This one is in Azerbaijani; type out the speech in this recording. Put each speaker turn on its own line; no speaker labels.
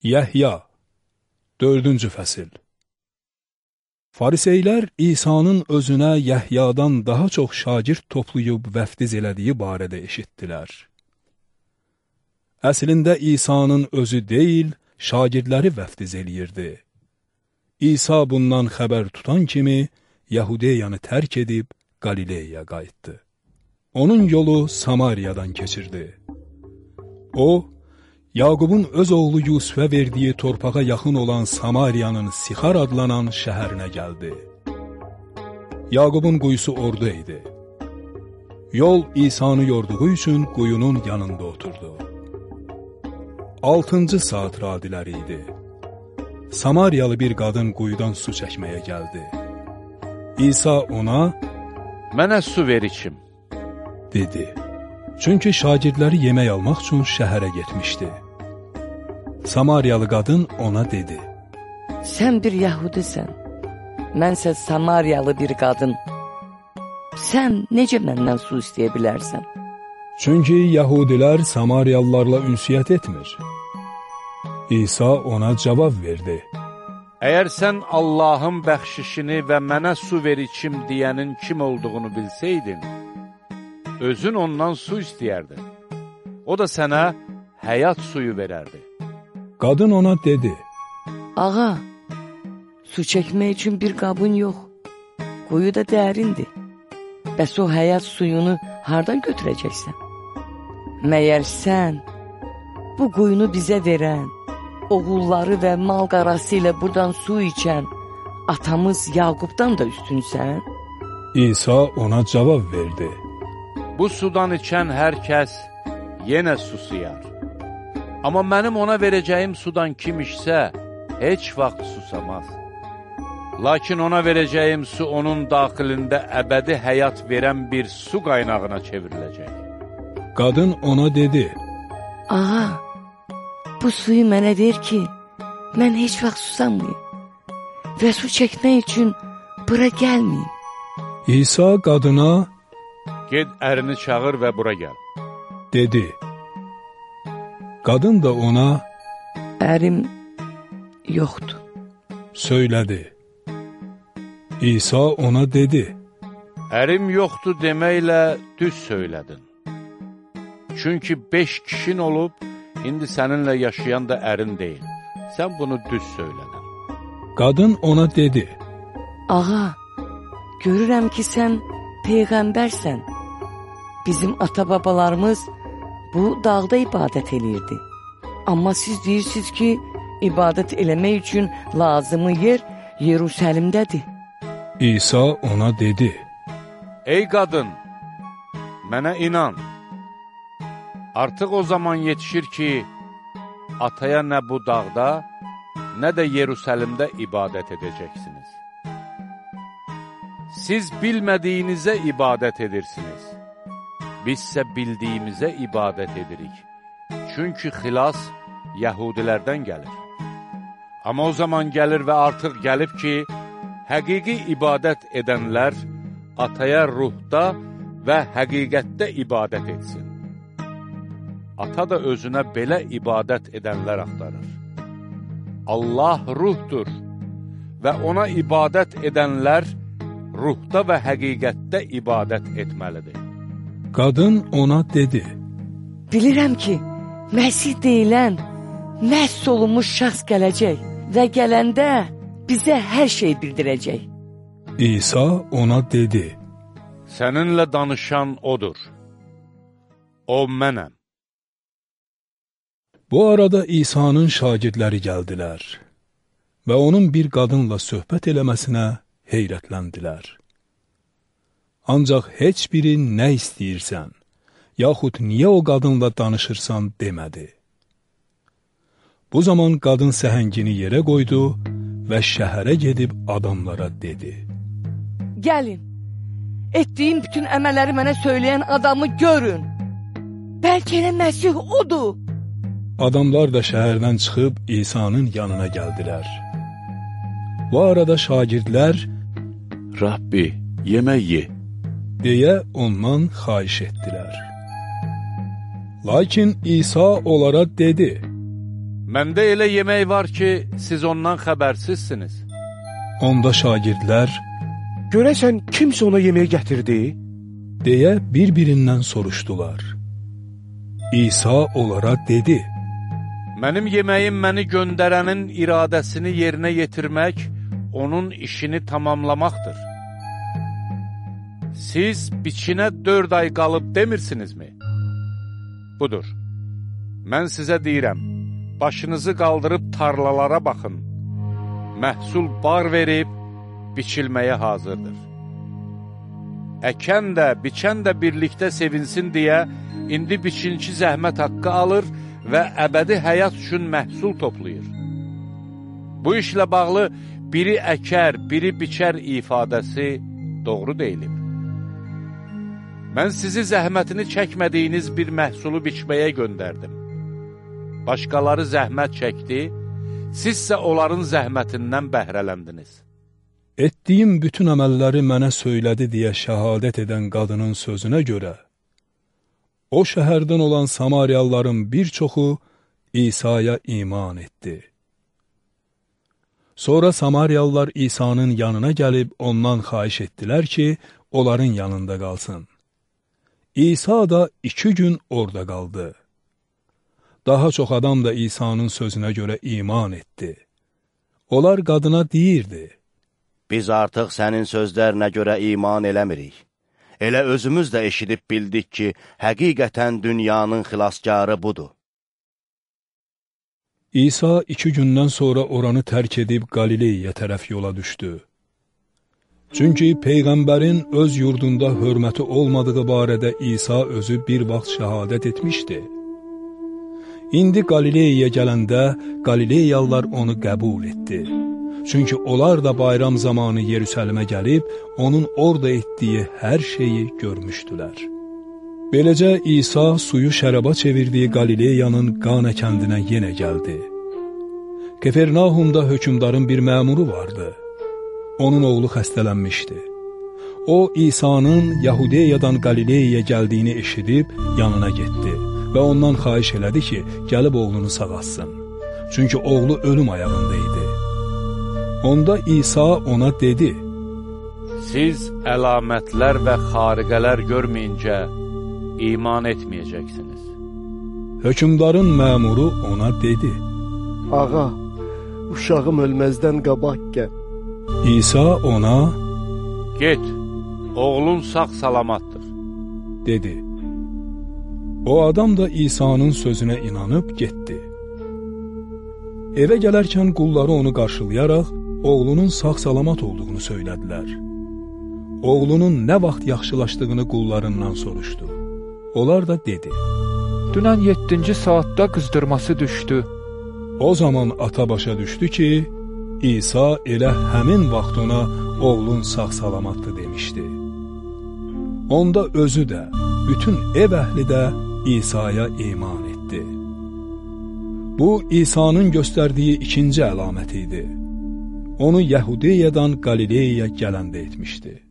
Yəhya 4-cü fəsil Fariseylər İsa'nın özünə Yəhyadan daha çox şagird toplayıb vəftiz elədiyi barədə eşitdilər. Əslində İsa'nın özü deyil, şagirdləri vəftiz eləyirdi. İsa bundan xəbər tutan kimi Yahudiyanı tərk edib Qalileyaya qayıtdı. Onun yolu Samariyadan keçirdi. O, Yaqubun öz oğlu Yusufə verdiyi torpağa yaxın olan Samariyanın Sixar adlanan şəhərinə gəldi. Yaqubun quyusu ordu idi. Yol İsa'nı yorduğu üçün quyunun yanında oturdu. Altıncı saat radiləri idi. Samariyalı bir qadın quyudan su çəkməyə gəldi. İsa ona,
Mənə su ver içim.
dedi. Çünki şagirdləri yemək almaq üçün şəhərə getmişdi. Samariyalı qadın ona dedi.
Sən bir yəhudisən, mənsə Samariyalı bir qadın. Sən necə məndən su istəyə bilərsən?
Çünki Yahudilər Samariyalılarla ünsiyyət etmir. İsa ona cavab verdi.
Əgər sən Allahın bəxşişini və mənə su ver içim deyənin kim olduğunu bilsəydin, özün ondan su istəyərdin. O da sənə həyat suyu verərdi.
Qadın ona dedi.
Ağa, su çəkmək üçün bir qabın yox. Quyu da dərindir. Bəs o həyat suyunu hardan götürəcəksən? Məyər sən bu quyunu bizə verən, oğulları və mal qarası ilə buradan su içən atamız Yaqubdan da üstünsən?
İsa ona cavab verdi.
Bu sudan içən hər kəs yenə susuyar. Amma mənim ona verəcəyim sudan kim içsə, heç vaxt susamaz. Lakin ona verəcəyim su onun daxilində əbədi həyat verən bir su qaynağına çevriləcək.
Qadın ona dedi.
Ağa, bu suyu mənə ver ki, mən heç vaxt susamayım və su çəkmək üçün bura gəlməyim.
İsa qadına
Ged ərini çağır və bura gəl.
dedi. Qadın da ona
Ərim yoxdur.
söylədi. İsa ona dedi.
Ərim yoxdur deməklə düz söylədin. Çünki beş kişin olub, indi səninlə yaşayan da ərin deyil. Sən bunu düz söylədin.
Qadın ona dedi.
Ağa, görürəm ki, sən peyğəmbərsən. Bizim ata-babalarımız bu dağda ibadət eləyirdi. Amma siz deyirsiniz ki, ibadət eləmək üçün lazımı yer Yerusəlimdədir.
İsa ona dedi.
Ey qadın, mənə inan. Artıq o zaman yetişir ki, ataya nə bu dağda, nə də Yerusəlimdə ibadət edəcəksiniz. Siz bilmədiyinizə ibadət edirsiniz. Bizsə bildiyimizə ibadət edirik. Çünki xilas Yəhudilərdən gəlir. Amma o zaman gəlir və artıq gəlib ki, həqiqi ibadət edənlər ataya ruhda və həqiqətdə ibadət etsin. Ata da özünə belə ibadət edənlər axtarır. Allah ruhdur və ona ibadət edənlər ruhda və həqiqətdə ibadət etməlidir.
Qadın ona dedi.
Bilirəm ki, Məsih deyilən məhz olunmuş şəxs gələcək və gələndə bizə hər şey bildirəcək.
İsa ona dedi.
Səninlə danışan odur. O mənəm.
Bu arada İsa'nın şagirdləri gəldilər və onun bir qadınla söhbət eləməsinə heyrətləndilər. Ancaq heç biri nə istəyirsən, yaxud niyə o qadınla danışırsan demədi. Bu zaman qadın səhəngini yerə qoydu və şəhərə gedib adamlara dedi.
Gəlin, etdiyim bütün əməlləri mənə söyləyən adamı görün. Bəlkə elə Məsih odur.
Adamlar da şəhərdən çıxıb İsa'nın yanına gəldilər. Bu arada şagirdlər
Rabbi, yemək ye.
Deyə ondan xahiş etdilər. Lakin İsa onlara dedi,
Məndə elə yemək var ki, siz ondan xəbərsizsiniz.
Onda şagirdlər
Görəsən kimsə ona yemək gətirdi?
deyə bir-birindən soruşdular. İsa onlara dedi,
Mənim yeməyim məni göndərənin iradəsini yerinə yetirmək, onun işini tamamlamaqdır. Siz biçinə dörd ay qalıb demirsinizmi? Budur. Mən sizə deyirəm, başınızı qaldırıb tarlalara baxın. Məhsul bar verib, biçilməyə hazırdır. Əkən də, biçən də birlikdə sevinsin deyə, indi biçinçi zəhmət haqqı alır və əbədi həyat üçün məhsul toplayır. Bu işlə bağlı biri əkər, biri biçər ifadəsi doğru deyilib. Mən sizi zəhmətini çəkmədiyiniz bir məhsulu biçməyə göndərdim. Başqaları zəhmət çəkdi, sizsə onların zəhmətindən bəhrələndiniz.
etdiyim bütün əməlləri mənə söylədi deyə şəhadət edən qadının sözünə görə, o şəhərdən olan Samariyalıların bir çoxu İsa'ya iman etdi. Sonra Samariyalılar İsa'nın yanına gəlib ondan xahiş etdilər ki, onların yanında qalsın. İsa da iki gün orada qaldı. Daha çox adam da İsa'nın sözünə görə iman etdi. Onlar qadına deyirdi,
Biz artıq sənin sözlərinə görə iman eləmirik. Elə özümüz də eşidib bildik ki, həqiqətən dünyanın xilaskarı budur.
İsa iki gündən sonra oranı tərk edib Qalileyə tərəf yola düşdü. Çünki Peyğəmbərin öz yurdunda hörməti olmadığı barədə İsa özü bir vaxt şəhadət etmişdi. İndi Qalileyə gələndə Qalileyalılar onu qəbul etdi. Çünki onlar da bayram zamanı Yerüsəlimə gəlib, onun orada etdiyi hər şeyi görmüşdülər. Beləcə İsa suyu şəraba çevirdiyi Qalileyanın Qana kəndinə yenə gəldi. Kefernahumda hökümdarın bir məmuru vardı. Onun oğlu xəstələnmişdi. O, İsa'nın Yahudiyadan Qalileyaya gəldiyini eşidib yanına getdi və ondan xahiş elədi ki, gəlib oğlunu sağalsın. Çünki oğlu ölüm ayağında idi. Onda İsa ona dedi,
Siz əlamətlər və xariqələr görməyincə iman etməyəcəksiniz.
hökümdarın məmuru ona dedi,
Ağa, uşağım ölməzdən qabaq gəl.
İsa ona
Get, oğlun sağ salamatdır.
dedi. O adam da İsa'nın sözünə inanıb getdi. Evə gələrkən qulları onu qarşılayaraq oğlunun sağ-salamat olduğunu söylədilər. Oğlunun nə vaxt yaxşılaşdığını qullarından soruşdu. Onlar da dedi.
Dünən 7-ci saatda qızdırması düşdü.
O zaman ata başa düşdü ki, İsa elə həmin vaxt ona oğlun sağ-salamatdır demişdi. Onda özü də, bütün ev əhli də İsa'ya iman etdi. Bu, İsa'nın göstərdiyi ikinci əlamət idi. Onu Yahudiyadan Qalileyaya gələndə etmişdi.